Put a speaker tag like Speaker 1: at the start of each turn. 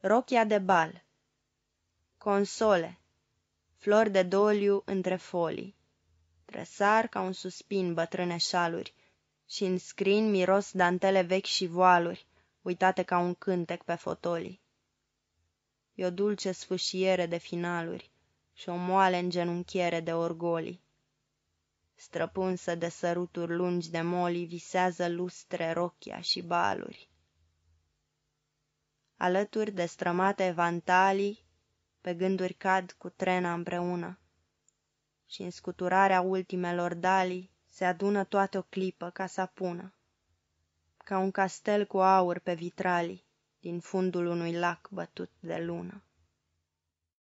Speaker 1: Rochia de bal Console Flori de doliu între folii Tresar ca un suspin bătrâne șaluri și în scrin miros dantele vechi și voaluri, uitate ca un cântec pe fotolii. E o dulce sfâșiere de finaluri și o moale îngenunchiere de orgolii. Străpunsă de săruturi lungi de molii, visează lustre, rochia și baluri. Alături de strămate vantalii, pe gânduri cad cu trena împreună și în scuturarea ultimelor dalii se adună toate o clipă ca să apună, ca un castel cu aur pe vitralii din fundul unui lac bătut de lună.